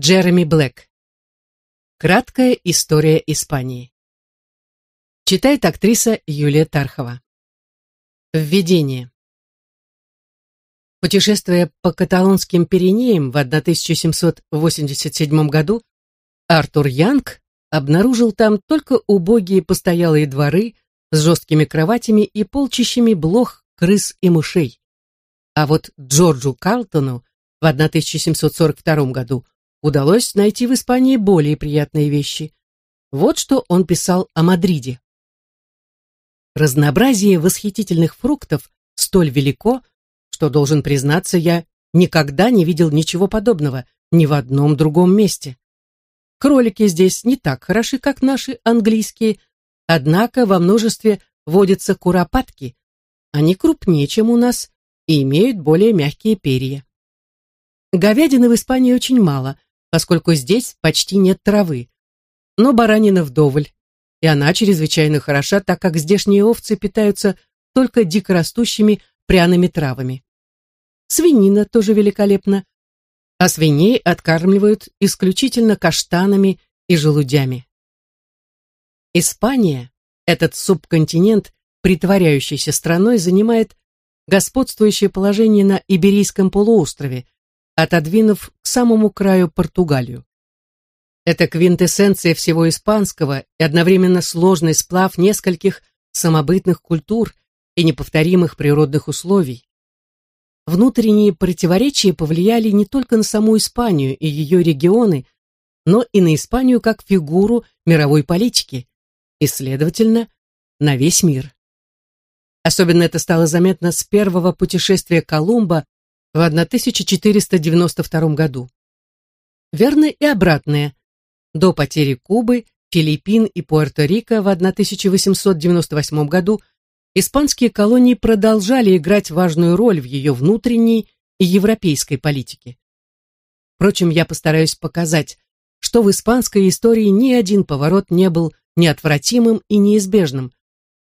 Джереми Блэк. Краткая история Испании. Читает актриса Юлия Тархова. Введение. Путешествуя по каталонским Пиренеям в 1787 году, Артур Янг обнаружил там только убогие постоялые дворы с жесткими кроватями и полчищами блох, крыс и мышей. А вот Джорджу Калтону в 1742 году удалось найти в Испании более приятные вещи. Вот что он писал о Мадриде. Разнообразие восхитительных фруктов столь велико, что, должен признаться, я никогда не видел ничего подобного ни в одном другом месте. Кролики здесь не так хороши, как наши английские, однако во множестве водятся куропатки. Они крупнее, чем у нас, и имеют более мягкие перья. Говядины в Испании очень мало, поскольку здесь почти нет травы. Но баранина вдоволь, и она чрезвычайно хороша, так как здешние овцы питаются только дикорастущими пряными травами. Свинина тоже великолепна, а свиней откармливают исключительно каштанами и желудями. Испания, этот субконтинент, притворяющийся страной, занимает господствующее положение на Иберийском полуострове, отодвинув к самому краю Португалию. Это квинтэссенция всего испанского и одновременно сложный сплав нескольких самобытных культур и неповторимых природных условий. Внутренние противоречия повлияли не только на саму Испанию и ее регионы, но и на Испанию как фигуру мировой политики, и, следовательно, на весь мир. Особенно это стало заметно с первого путешествия Колумба в 1492 году. Верно и обратное. До потери Кубы, Филиппин и Пуэрто-Рико в 1898 году испанские колонии продолжали играть важную роль в ее внутренней и европейской политике. Впрочем, я постараюсь показать, что в испанской истории ни один поворот не был неотвратимым и неизбежным,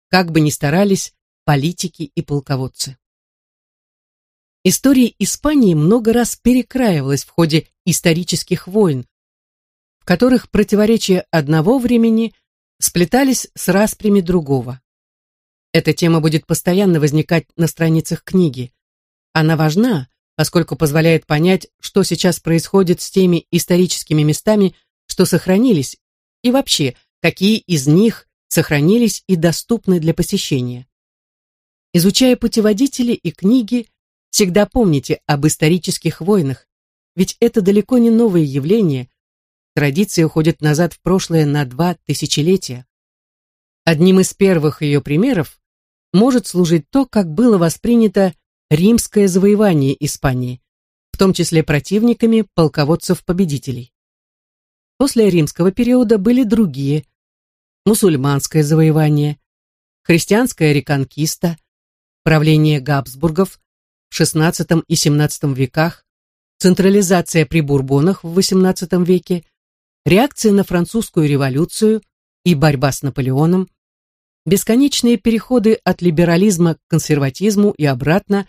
как бы ни старались политики и полководцы. История Испании много раз перекраивалась в ходе исторических войн, в которых противоречия одного времени сплетались с распрями другого. Эта тема будет постоянно возникать на страницах книги. Она важна, поскольку позволяет понять, что сейчас происходит с теми историческими местами, что сохранились, и вообще, какие из них сохранились и доступны для посещения. Изучая путеводители и книги, Всегда помните об исторических войнах, ведь это далеко не новое явление. Традиция уходит назад в прошлое на два тысячелетия. Одним из первых ее примеров может служить то, как было воспринято римское завоевание Испании, в том числе противниками полководцев-победителей. После римского периода были другие – мусульманское завоевание, христианская реконкиста, правление Габсбургов, в XVI и XVII веках, централизация при Бурбонах в XVIII веке, реакция на французскую революцию и борьба с Наполеоном, бесконечные переходы от либерализма к консерватизму и обратно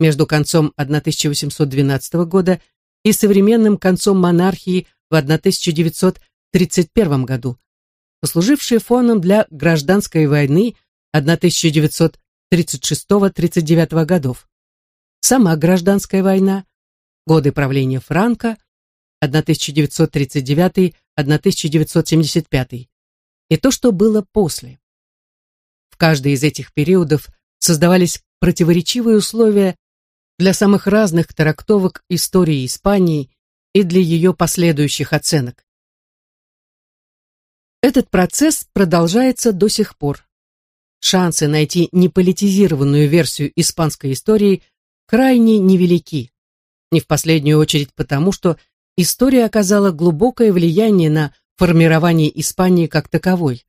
между концом 1812 года и современным концом монархии в 1931 году, послужившие фоном для гражданской войны 1936-39 годов сама гражданская война, годы правления Франка 1939-1975 и то, что было после. В каждый из этих периодов создавались противоречивые условия для самых разных трактовок истории Испании и для ее последующих оценок. Этот процесс продолжается до сих пор. Шансы найти неполитизированную версию испанской истории – крайне невелики. Не в последнюю очередь потому, что история оказала глубокое влияние на формирование Испании как таковой.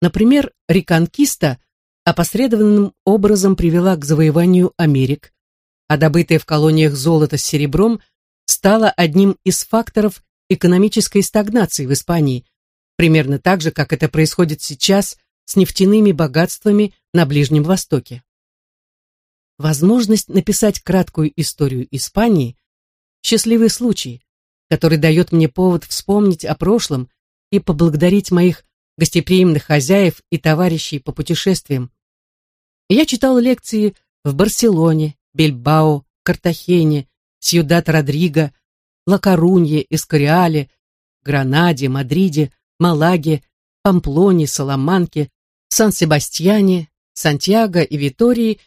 Например, реконкиста опосредованным образом привела к завоеванию Америк, а добытое в колониях золото с серебром стало одним из факторов экономической стагнации в Испании, примерно так же, как это происходит сейчас с нефтяными богатствами на Ближнем Востоке. Возможность написать краткую историю Испании – счастливый случай, который дает мне повод вспомнить о прошлом и поблагодарить моих гостеприимных хозяев и товарищей по путешествиям. Я читал лекции в Барселоне, Бильбао, Картахене, Сьюдат-Родриго, Ла-Корунье, Эскориале, Гранаде, Мадриде, Малаге, Памплоне, Саламанке, Сан-Себастьяне, Сантьяго и Витории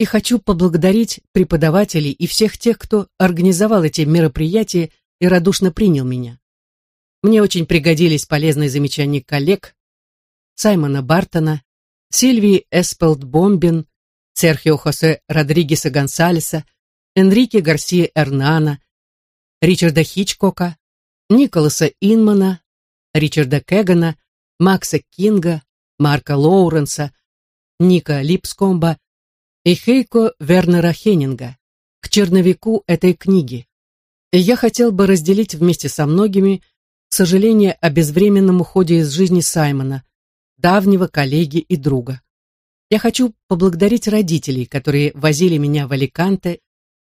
и хочу поблагодарить преподавателей и всех тех, кто организовал эти мероприятия и радушно принял меня. Мне очень пригодились полезные замечания коллег Саймона Бартона, Сильвии Эспелд Бомбин, Серхио Хосе Родригеса Гонсалеса, Энрике Гарсия Эрнана, Ричарда Хичкока, Николаса Инмана, Ричарда Кегана, Макса Кинга, Марка Лоуренса, Ника Липскомба и Хейко Вернера Хеннинга к черновику этой книги. И я хотел бы разделить вместе со многими сожаление о безвременном уходе из жизни Саймона, давнего коллеги и друга. Я хочу поблагодарить родителей, которые возили меня в Аликанте,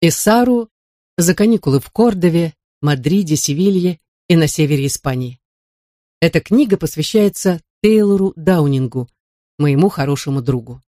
и Сару за каникулы в Кордове, Мадриде, Севилье и на севере Испании. Эта книга посвящается Тейлору Даунингу, моему хорошему другу.